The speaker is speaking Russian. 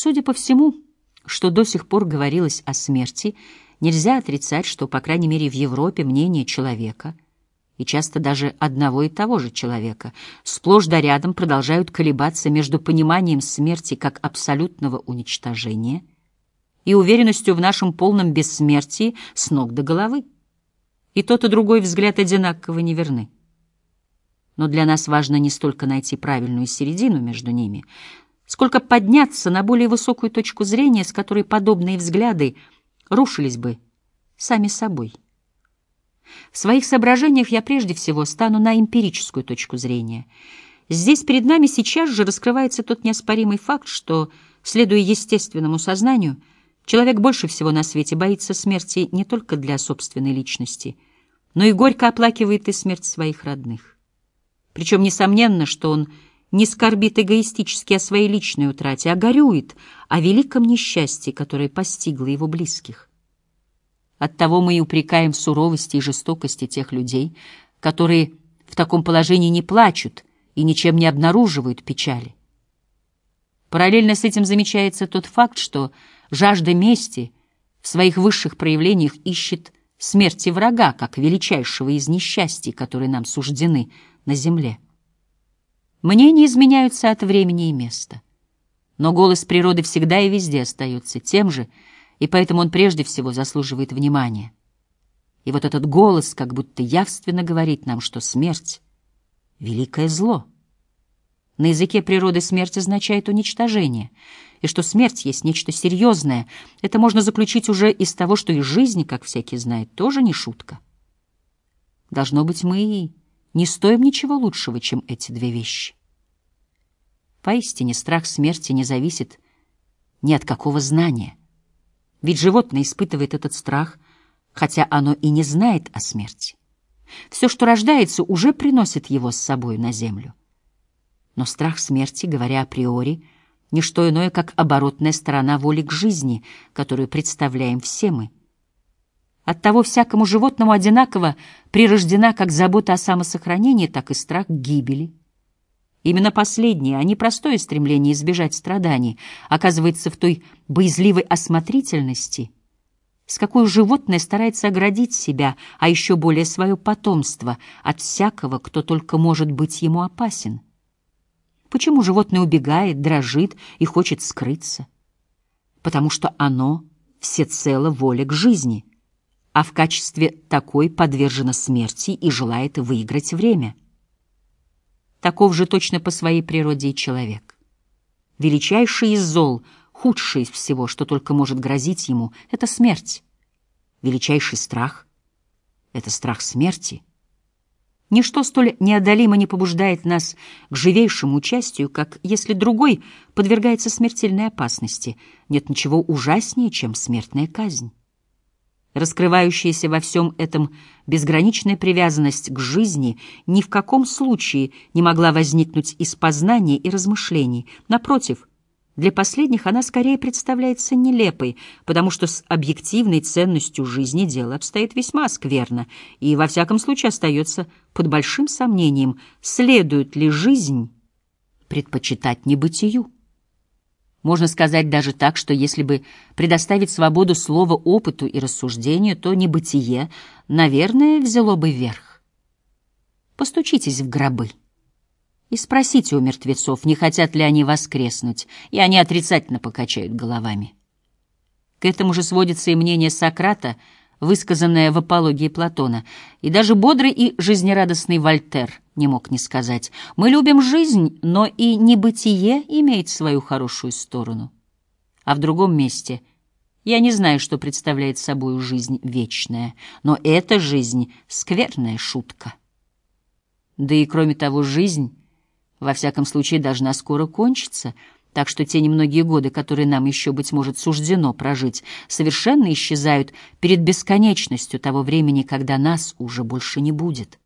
Судя по всему, что до сих пор говорилось о смерти, нельзя отрицать, что, по крайней мере, в Европе мнение человека, и часто даже одного и того же человека, сплошь да рядом продолжают колебаться между пониманием смерти как абсолютного уничтожения и уверенностью в нашем полном бессмертии с ног до головы. И тот, и другой взгляд одинаково неверны. Но для нас важно не столько найти правильную середину между ними, сколько подняться на более высокую точку зрения, с которой подобные взгляды рушились бы сами собой. В своих соображениях я прежде всего стану на эмпирическую точку зрения. Здесь перед нами сейчас же раскрывается тот неоспоримый факт, что, следуя естественному сознанию, человек больше всего на свете боится смерти не только для собственной личности, но и горько оплакивает и смерть своих родных. Причем несомненно, что он не скорбит эгоистически о своей личной утрате, а горюет о великом несчастье, которое постигло его близких. Оттого мы и упрекаем в суровости и жестокости тех людей, которые в таком положении не плачут и ничем не обнаруживают печали. Параллельно с этим замечается тот факт, что жажда мести в своих высших проявлениях ищет смерти врага, как величайшего из несчастий, которые нам суждены на земле. Мнения изменяются от времени и места. Но голос природы всегда и везде остается тем же, и поэтому он прежде всего заслуживает внимания. И вот этот голос как будто явственно говорит нам, что смерть — великое зло. На языке природы смерть означает уничтожение, и что смерть есть нечто серьезное. Это можно заключить уже из того, что и жизнь, как всякий знает, тоже не шутка. Должно быть, мы и не стоим ничего лучшего, чем эти две вещи. Поистине страх смерти не зависит ни от какого знания. Ведь животное испытывает этот страх, хотя оно и не знает о смерти. Все, что рождается, уже приносит его с собой на землю. Но страх смерти, говоря априори, не что иное, как оборотная сторона воли к жизни, которую представляем все мы — Оттого всякому животному одинаково прирождена как забота о самосохранении, так и страх гибели. Именно последнее, а не простое стремление избежать страданий, оказывается в той боязливой осмотрительности, с какой животное старается оградить себя, а еще более свое потомство, от всякого, кто только может быть ему опасен. Почему животное убегает, дрожит и хочет скрыться? Потому что оно всецело воля к жизни — а в качестве такой подвержена смерти и желает выиграть время. Таков же точно по своей природе и человек. Величайший из зол, худший из всего, что только может грозить ему, — это смерть. Величайший страх — это страх смерти. Ничто столь неодолимо не побуждает нас к живейшему участию, как если другой подвергается смертельной опасности. Нет ничего ужаснее, чем смертная казнь. Раскрывающаяся во всем этом безграничная привязанность к жизни ни в каком случае не могла возникнуть из познания и размышлений. Напротив, для последних она скорее представляется нелепой, потому что с объективной ценностью жизни дело обстоит весьма скверно, и во всяком случае остается под большим сомнением, следует ли жизнь предпочитать небытию. Можно сказать даже так, что если бы предоставить свободу слова опыту и рассуждению, то небытие, наверное, взяло бы верх. Постучитесь в гробы и спросите у мертвецов, не хотят ли они воскреснуть, и они отрицательно покачают головами. К этому же сводится и мнение Сократа — высказанное в апологии Платона, и даже бодрый и жизнерадостный Вольтер не мог не сказать. Мы любим жизнь, но и небытие имеет свою хорошую сторону. А в другом месте я не знаю, что представляет собой жизнь вечная, но эта жизнь — скверная шутка. Да и кроме того, жизнь, во всяком случае, должна скоро кончиться — так что те немногие годы, которые нам еще, быть может, суждено прожить, совершенно исчезают перед бесконечностью того времени, когда нас уже больше не будет.